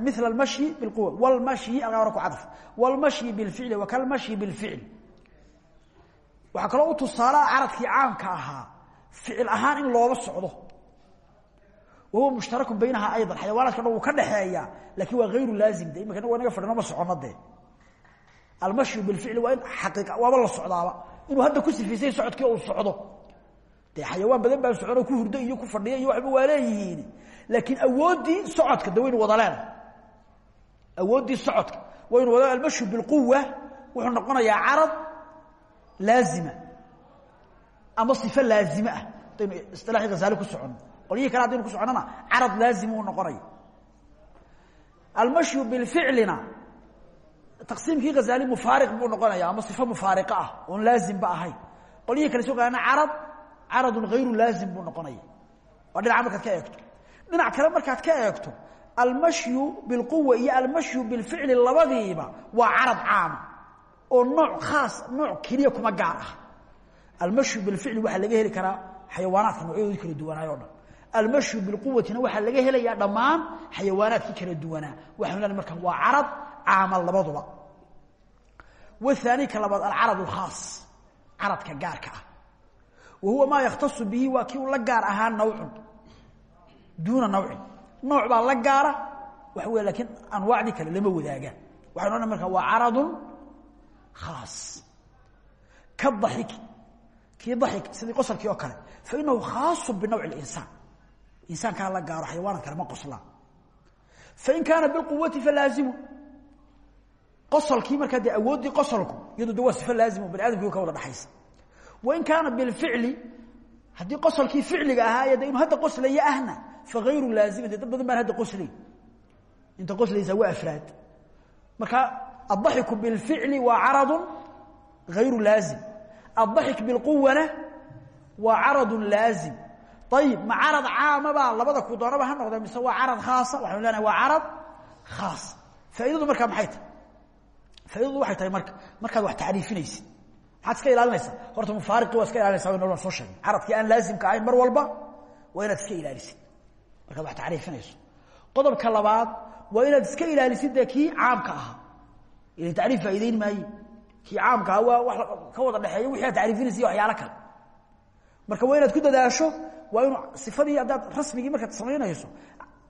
mila mashi biquwa wlmashyi aga hore ku cadaf. Wlmashyi bilficli wa kalmashyi bilficli waxaa kaloo u tusaalaha carabkii caamka ahaa ficil ahaan in loola socdo. Wahuwa mushtaraku baynaha ayda xayawaanaadka dhan ka dhexeeya laakiin waa ayru laazim de imika inago inaga fadhino ma socono dee almashyu biاlficli waa in xaqiiqa waaba la socdaaba. Inuu hadda ku sifaysay socodkii uu socdo. Dee xayawaan badan baan socon oo ku hurdo iyo ku fadhiya iyo waxba waa leeyihiin. Laakiin awooddii socodka de waynu wada leena awooddii socodka waynu wada almashyu bilquwa wuxuu noqonayaa carad laazima ama sifo laazime ah. Hadaynu isilaaxii hazaali ku socono. Qolyihii kale hadaynu ku soconona carad laazim uu noqonaya almashyu bilficlina taqsiimkii hazaali mufaariq buu noqonaya ama sifo mufaariqa ah oon laazimba ahayn qolyihii kale soo qaana carad caradun hayru laazim buu noqonaya. Waa dhinaca markaad ka eegto. Dhinac kale markaad ka eegto almashyu bilquwa iyo almashyu bilficli labadiiba waa carad caama oo nooc khaas nooc keliya kuma gaar ah. Almashyu bilficli waxaa laga heli karaa xayawaanaadka noocyadoodii kala duwanaayo o dhan. Almashyu bilquwatina waxaa laga helayaa dhammaan xayawaanaadkii kala duwanaa. Waxanu lena markaa waa carad caama labaduba wahaani ka labaad alcarad alkhaas caradka gaarka ah wa huwa maa yakhtasu bihi waa kii uu la gaar ahaa nawcun duuna nawcin nooc baa la gaara waxa wey lakiin anwaacdii kale lama wadaagaan waxaynu odhan markaa waa caradun khaas ka daxiki kii daxik sidii qosolkii oo kale fa inahu khaasu binawci اlinsaan insaankaa la gaaro xayawaanad kale ma qoslaan fain kaana bilquwati falaazimu qosolkii markaa dee awooddii qosolku iyadu de waa sifo laazimo bani adamkii ka wada dhaxaysa. Wain kaana bilficli haddii qosolkii ficliga ahaa de inuu hadda qoslaya ahna faayru laazimin de dad badan baan hadda qoslayn. Inta qoslaysaa waa afraad. Marka addaxiku bilficli waa caradu hayru laazim. Addaxik bilquwana waa caradu laazim. Ayib ma carad caamabaa labada ku doonaba ha noqdee mise waa carad khaasa? Waxanu leenahay waa carad khaas. Faaidadu markaa maxay tahay faaidadu waxay tahay marka markaad wax tacriifinaysid. Maxaad iska ilaalinaysaa? Horta mufaariqi waa iska ilalinaysa wa soo sheegay. Caradkii aan laazimka ahayn mar walba waa inaad iska ilaalisid. Markaad wax tacriifinayso. Qodobka labaad waa inaad iska ilaalisid dee kii caamka ahaa. Ilan tacriif faa'idayn maaye kii caamka ahaa waa wax ka wada dhexeeya wixii aad tacriifinaysa iyo waxyaalo kale. Marka waa inaad ku dadaasho waa inuu sifadii haddaad rasmigii markaad samaynayso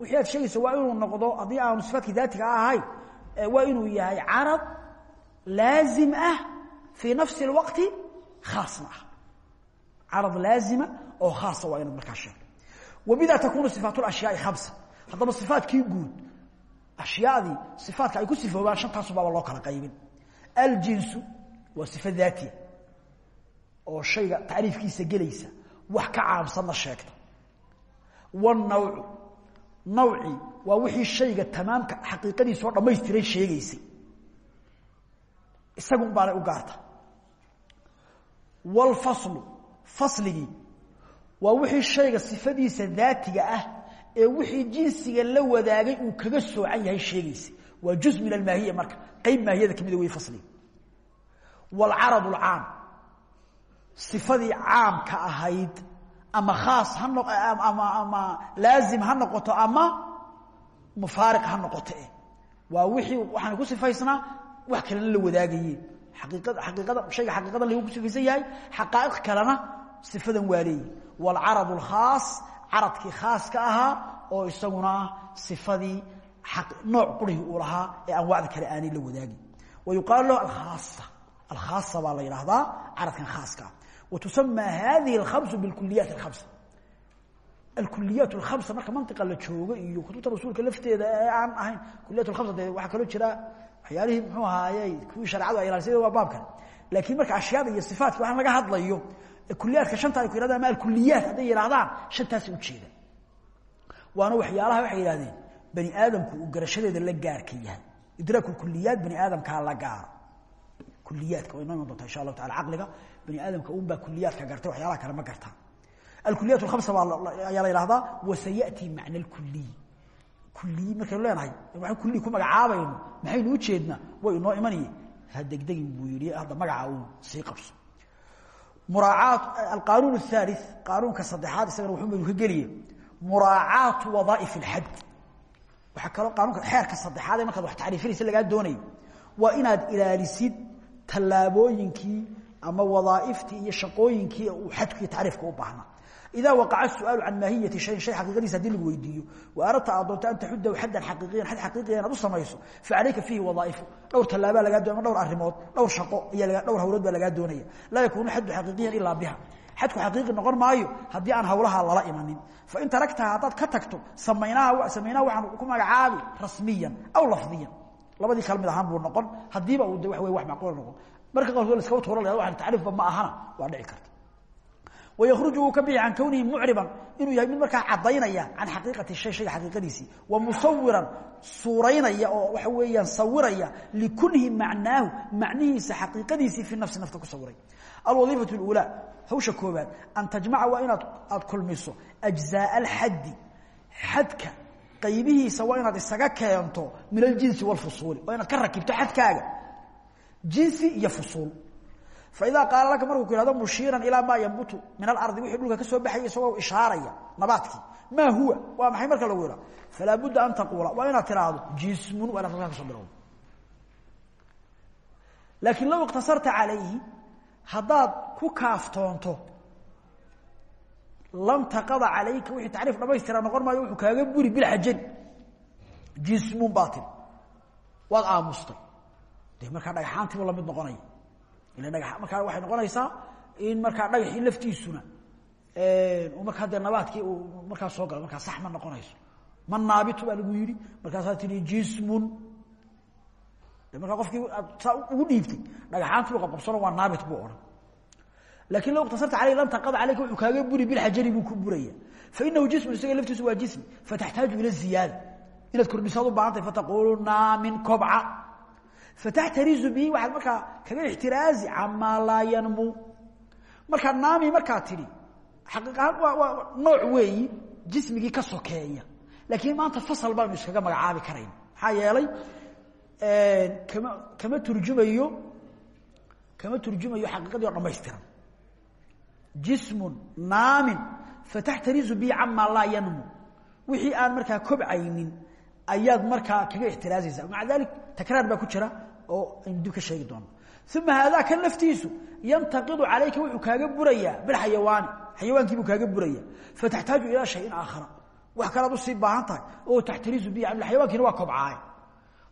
wixii aad sheegayso waa inuu noqdo haddii aanu sifaadkii daatiga ahayn waa inuu yahay carad laazim ah fii nafsi اwaqti khaasna ah carad laazima oo khaasa waa inaad markaa sheegto wabida takunu sifaat ashyaai hamsa haddaba ifaadkii guud ashyaadii ifaadka ay ku sifoobaan shantaasubaaba loo kala qaybin aljinsu waa sifa daatiya oo shayga tacriifkiisa gelaysa wax ka caamsanna sheegta wanawcu nawci waa wixii shayga tamaamka xaqiiqadiisa oo dhammaystiray sheegaysay isagun baanay u gaarta. Wlfaslu fasligii waa wixii shayga sifadiisa daatiga ah ee wixii jinsiga la wadaagay uu kaga soocan yahay sheegaysa waa juz min almaahiya marka qeyb maahiyada kamida wey fasliga. Wlcarad lcaam sifadii caamka ahayd ama khaas ha no ama laazim ha noqoto ama mufaariq ha noqoto waa wixii waxaan ku sifaysnaa wax kalena la wadaagayeen aqiiqada aqiiqada shayga xaqiiqadan lagu ku sifaysan yahay xaqaa'iq kalena sifadan waa leeyihi waalcarad alkhaas caradkii khaaska ahaa oo isaguna sifadii nooc qurigi uu lahaa ee anwaacda kale aanay la wadaagin. Wa yuqaalu lahu alkhaasa alkhaasa baa la yidhaahdaa caradkan khaaska. Ah wa tusama hadihi alkhamsu bilkuliyaat alkhamsa alkuliyaat alkhamsa marka mantiqa la joogo iyo kutubta rasuulka lafteeda ee aan ahayn kuliyat alkhamsa dee waxaa kaloo jira waxyaalihii muxuu ahaayey kuwii sharecadu ay ilaalisay waa baab kale laakiin marka ashyaada iyo sifaatka waxaan laga hadlayo kuliyaadka shanta ay ku yidhahdaan ama alkuliyaat hadday yidhahdaan shantaasi ujeeda waana waxyaalaha waxay yidhahdeen bani aadamku uu garashadeeda la gaarka yahay. Idraaku kuliyaat bani aadamkaa la gaara kuliyaadka way noo iman doontaa insha allahu taala caqliga bani aadamka un baa kuliyaadka gartay waxyaalaha kale ma gartaan alkuliyat alkhamsa baa ayaa la yidhahdaa wasayati macna alkuliy kulliyi markaynu leenahay waxaan kulliyi ku magacaabayno maxaynu u jeednaa way inoo imanaye ha degdegi buu yidhi hadda magacaa uu sii qabso. Muraacaat alqaanuun athaali qaanuunka saddexaad isagana wuxuu ka geliye. Muraacaatu wadaaif alxad waxaa kaloo qaanuunka xeerka saddexaad ee markaad wax tacriifinaysa lagaa doonayo. Waa inaad ilaalisid tallaabooyinkii ama wadaaiftii iyo shaqooyinkii uu xadku iyo tacriifka u baahnaa ida waaca suaal an maahiyai hayin hay aqiiadiisa haddii lagu weydiiyo aradta aad doonto an taxudahu xaddan aiiiyan ad aqiiqiya inaad u samayso facalayka fiihi wadaa'ifu dhowr tallaabaa lagaa do ama dhowr arrimood dhowr shaqo aya dhowr hawlood baa lagaa doonaya laa yakuunu xaddu xaqiiqiyan ilaa biha xadku xaqiiqi noqon maayo haddii aan hawlaha lala imanin fain taragtaha haddaad ka tagto samaynaha samaynaha waxaan ku magacaabi rasmiyan aw lafdiyan labadii kal mid ahaan buu noqon haddiiba uu de waxa wey wax macquul noqon marka qolkoo laskaba tuura lahado wa tacriifba ma ahana waa dhici karta ويkرج wuu ka bixi can kwnihi mcriba inuu yahay mid markaa cadaynaya can xaqiiqati shay shayga xaqiiqadiisii وamusawiran suuraynaya oo waxa weeyaan sawiraya likunhi macnaahu macnihiisa xaqiiqadiisii fi nafsi nafta ku sawiray alwaظiifaة اأulى hawsha koobaad an tajmaca waa inaad aad kulmiso أجزاء اlxadi xadka qaybihiisa waa inaad isaga keento min aljinsi wاlfusuuli waa inaad ka rakibto xadkaaga jinsi iyo fusuul faidaa qaala laka markuu ku ihahdo mushiiran ilaa yambutu min alardi wixii dhulka ka soo isagoo ishaaraya nabaadkii maa huwa waa maxay marka lagu idhahdo falaa budda an taquula waa inaad tiraahdo jismun waa inaad halkaa ka soo bilowdo iqtasarta calayhi haddaad ku kaaftoonto lam taqada calayka wixii tacriif dhamaystira noqon maayo wuxuu kaaga buri bilxajani jismun baa tiri waad aamustay dee markaa la mid noqonaya ila dhaga markaa waxay noqonaysaa in markaa dhagaxii laftiisuna markaa dee nabaadkii uu markaa soo galo markaa sax ma noqonayso. Ma naabitu baa lagu yidhi. Markaasaa tii jismun. De markaa qofkii aad saa ugu dhiibtay. Dhagaxaanti u qabqabsano waa naabit buu odhan. Lakin low iktasarta aleyh lam taqad caleyka wuxuu kaaga buri bilxajari buu ku buraya. Fainahu jismun isaga laftiisu waa jismi. Fataxtaaju ila ziyaada. Inaad kordhisaad u baahan tahay fataqulu naamin kobca fataxtarizu bihi waxaad markaa kaga ixtiraazi camaa laa yanmu markaa naami markaa tidhi xaqiiqahaan waa waa nooc weeyi jismigii ka sokeeya laakiin maanta fasal baanu iskaga magacaabi karayn maxaa yeelay kama kama turjumayo kama turjumayo xaqiiqadii oo dhamaystiran jismun naamin fataxtarizu bihi camaa laa yanmu wixii aan markaa kobcaynin ayaad markaa kaga ixtiraazaysa maca dalik takraar baa ku jira oo dib ka sheegi doono. Uma haadaa kan laftiisu yantaqidu calayka wuxuu kaaga burayaa bilxayawaani xayawaankiibuu kaaga buraya fataxtaaju ilaa shayin aakhara. Wax kalaad u sii baahan tahay. Oo taxtariizu bihi xayawaankiina waa kobcaay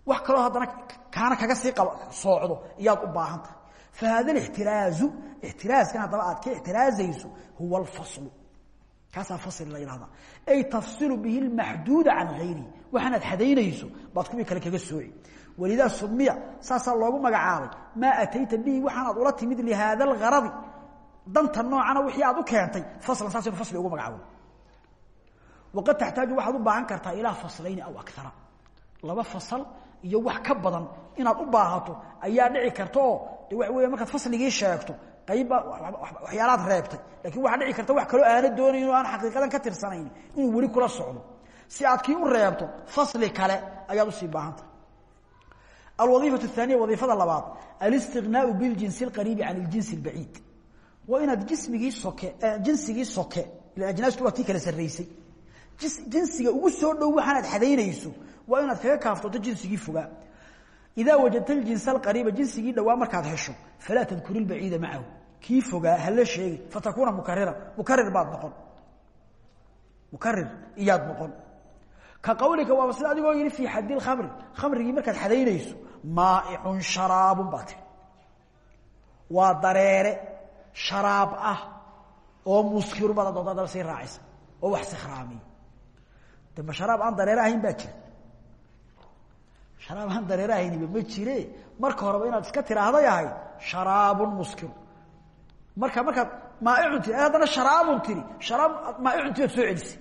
wax kaloo haddana kaana kaga sii soocdo iyaad u baahan tahay. Fa haada ixtiraazu ixtiraaskan haddaba aad ka ixtiraazayso huwa alfaslu. Kaasaa fasl la yihahda ay tafsilu bihi lmaxduuda can hayrihi waxaanaad xadaynayso baad kuwii kale kaga sooci walidaa sumiya saasaa loogu magacaabay. Maa atayta bihi waxaanaad ula timid lihaada algaradi danta noocana wixii aad u keentay faslan saas inu fasli ugu magacaabo waqad taxtaaju waxaad u baahan kartaa ilaa faslayni aw akara laba fasal iyo wax ka badan inaad u baahato ayaa dhici karta oo de waxa weya markaad fasligii sheegto qayba waxyaalaad reebtay. Lakin waxaa dhici karta wax kaloo aana doonayn o aan xaqiiqadan ka tirsanayn inuu weli kula socdo. Si aad kii u reebto fasli kale ayaad u sii baahantah alwadiifa aaniya wadiifada labaad alistiqnaau biljinsi اqariibi can اljinsi اbaciid waa inaad jismigii soke jinsigii soke ila ajnaastu waa tii kala sarraysay jinsiga ugu soo dhow waxaanaad xadaynayso waa inaad kaga kaaftooto jinsigii fogaa idaa wajadta ljinsa alqariiba jinsigii dhowaa markaad hesho falaa tadkuri lbaciida macahu kii fogaa hala sheegi fatakuuna mukarira mukarir baad noqon mukarir iyaad noqon ka qawlika waaba sida adigoo yihi fii xadi lkhamri khamrigii markaad xadaynayso maaicun sharaabun baa tiri. Waa dareere sharaab ah oo muskiru baad adoonta adaba sii raacaysa oo wax sikhraamiya de ma sharaab aan dareere ahayn baa jira. Sharaab aan dareere ahayniba ma jire. Marka horeba inaad iska tiraahday ahay sharaabun muskiru. Marka markaad maaicun tiri haddana sharaabun tiri. Sharaab maaicunti waad soo celisay.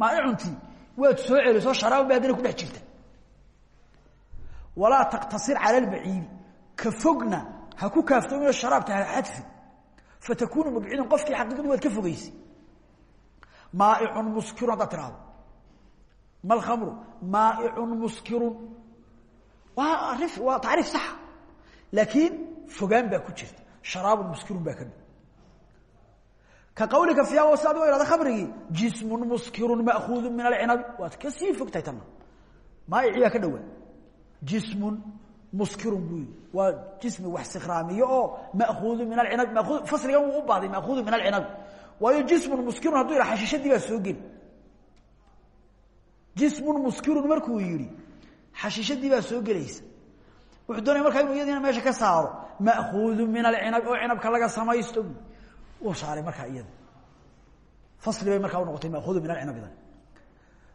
Maaicuntii waad soo celisoo sharaabun ba haddana ku dhex jirta walaa taktasir cala albaciidi ka ha ku kaaftoomiyo sharaabta ha xadfi fatakunu mubcidan qofkii xaqiiqadu waad ka fogeysay maaicun muskirun haddaad tirahdo ma lkhamru maaicun muskirun. Waa tacriif saxa laakiin fogaan baa ku jirta. Sharaabun muskirun baa ka ka qawlika fiiha si adigoo ihahda khamrigii jismun muskirun ma'kuudu min alcinabi waad ka sii fogtahay tana maaici baa ka dhowaa jismun muskirun buu yii waa jismi wax sikraamiyo min alcinabi mad fasligan wuu u baahday ma'kuudu min alcinabi waayo jismun muskirun hadduu yidha xashiishadii baa soo jismun muskirun markuu yihi xashiishadii baa soo gelaysa. Wuxuu doonaya markaa inu iyadiina meesha ka saaro ma'kuudu min alcinabi oo cinabka laga samaysto uu saaray markaa iyada. Fasli bay markaa unoqotay ma'kuudu min alcinabidan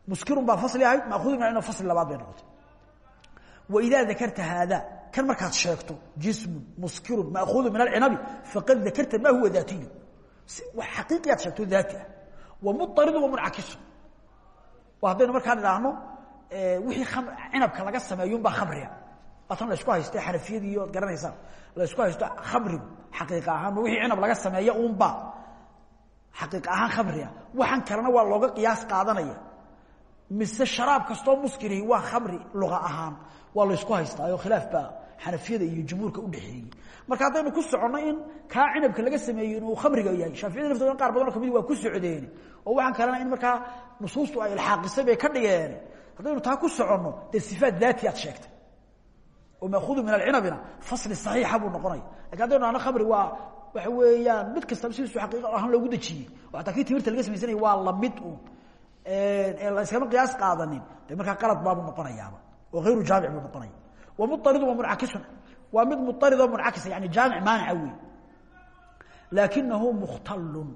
muskirun baa fasli ahayd ma'kuudu min alcinab fasli labaad bay noqotay. Waidaa dakarta haada kan markaad sheegto jismun muskirun ma'kuudu min alcinabi faqad dakarta ma huwa daatiyu xaqiiqiyaad sheegto daati ah. Wa muaridu wa muncakisu. Haddaynu markaan idhaahno wixii cinabka laga sameeyunbaa khamriga waatan laysku hayste xanafiyadii oad garanaysaan. Laysku haysto khamrigu xaqiiq ahaan ma wixii cinab laga sameeya unba xaqiiq ahaan khamriga waxaan kalena waa looga qiyaas qaadanaya. Mise sharaab kastoo muskirihi waa khamri luqa ahaan. Waa laysku haystaayo khilaaf baa xanafiyada iyo jumhuurka udhexeeyey marka haddaynu ku soconno in kaa cinabka laga sameeyey inuu khamriga yahay. Shaaficiyada laftooda qaar badanoo ka mid waa ku socdeen. Oo waxaan kalena in markaa nusuustu ay ilxaaqisay bay ka dhigeen. Haddaynu taa ku soconno dee sifaat daati aad sheegtay maakuudu min alcinabina fasli saxiixa buu noqonaya laakiin haddaynu dhahno khamri waa waxa weeyaan mid kastaba sidiisu xaqiiqa ahaan loogu dejiyey. Oo hataa kii timirta laga samaysanaya waa la mid un la iskama qiyaas qaadanin. De markaa qalad baabuu noqonayaaba. Oo hayru jaamic buu noqonaya wa muaridu wa muncakisun. Waa mid muarid oo muncakisa yani jaamic maanica wey laakinahu mukhtalun.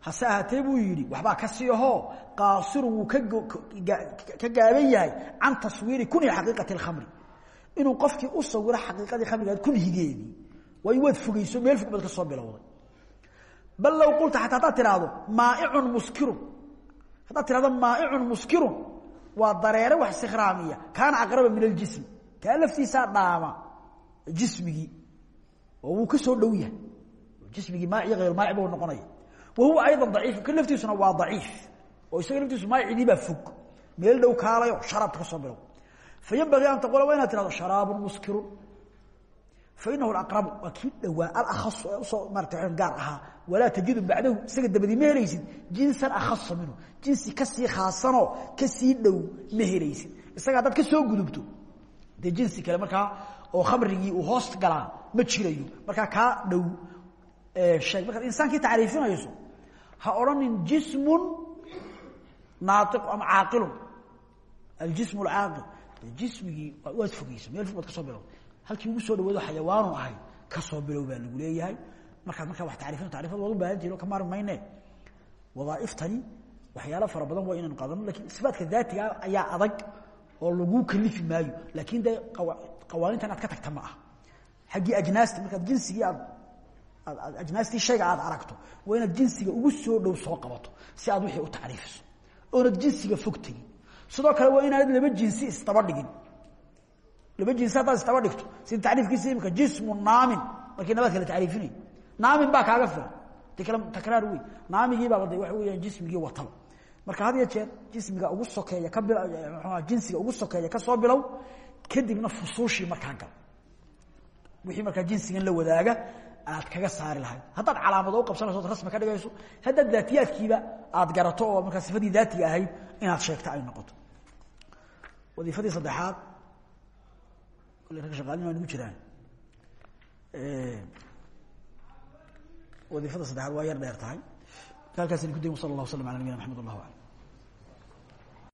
Hase ahaatee buu yidhi waxbaa ka sii ahoo qaasirun wuu ka gaaban yahay can taswiiri kuni xaqiiqati اkhamri inuu qofkii u sawiro xaqiiqadii khamrigaad kunhigeedii waayo waad fogeyso meel fog baad ka soo bilowday. Bal low qulta ataa haddaad tihahdo maaicun muskirun haddaad tirahdo maaicun muskirun waa dareere wax sikhraamiya kaana aqraba min aljism kaa laftiisaa dhaama jismigii. Oo wuu ka soo dhow yahay. Jismigii maaci hayr maaci buu noqonaya. Wa huwa ayضa daciif. Kan laftiisuna waa daciif. Oo isaga laftiisu maacidii baa fog. Meel dhow kaalayo sharaabta ka soo bilow fayanbagii an taqula waa inaad tirahdo sharaabu muskirun fainahu aqrabu waa kii dhowaa alakhasu ee u soo maarata gaar ahaa walaa tajidu bacdahu isaga dabadii ma helaysid jinsan akhasa minhu jinsi ka sii khaasanoo ka sii dhow ma helaysid isaga haddaad ka soo gudubto dee jinsi kale markaa oo khamrigii uu hoos galaa ma jirayo markaa kaa dhow sheeg markaad insaankii tacriifinayso ha odhanin jismun naaiq ama caaqilun aljism alcaaqil jismigii waad fogeysa meel fog baad ka soo bilowda halkii ugu soo dhawaado xayawaanu ahay ka soo bilow baa lagu leeyahay. Markaad markaa wax tacriifin tacrifad waad u baahan tihin oo ka maarmi mayne. Wadaa'iftani waxyaalo fara badan waa inaynu qaadano laakiin sifaatka daatiga ayaa adag oo lagu kalifi maayo. Laakin dee qawaaniintan aad ka tagta ma aha xaggii ajnaasta markaad jinsigii aad ajnaastii shayga aad aragto waa inaad jinsiga ugu soo dhow soo qabato si aad wixii u tacriifiso. Oonad jinsiga fog tegin sidoo kale waa inaanad laba jinsi isdaba dhigin. Laba jinsi haddaad isdaba dhigto sida tacriifkiisa imika jismu naamin. Markii nabaad kala tacriifinay naamin baa kaaga filan. De kale takraar wey naamigiibaaba de waxa weyaan jismigii wataba marka had jeer jismiga ugu sokeeya ka bil mxua jinsiga ugu sokeeya ka soo bilow kadibna fusuushii markaa gal wixii markaa jinsigan la wadaaga aad kaga saari lahayd. Haddaad calaamado u qabsanayso rasmi ka dhigayso haddaad daatiyaadkiiba aad garato oo markaa sifadii daatiga ahayd inaad sheegto ay noqoto wadiifadii saddexaad. Kolley ragga shaqaalin waa nagu jiraan. Wadiifada saddexaad waa yar dheer tahay. Halkaasaynu ku dayn sala allah waslam ala nabiyina maxamed allah alam